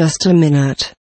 Just a minute.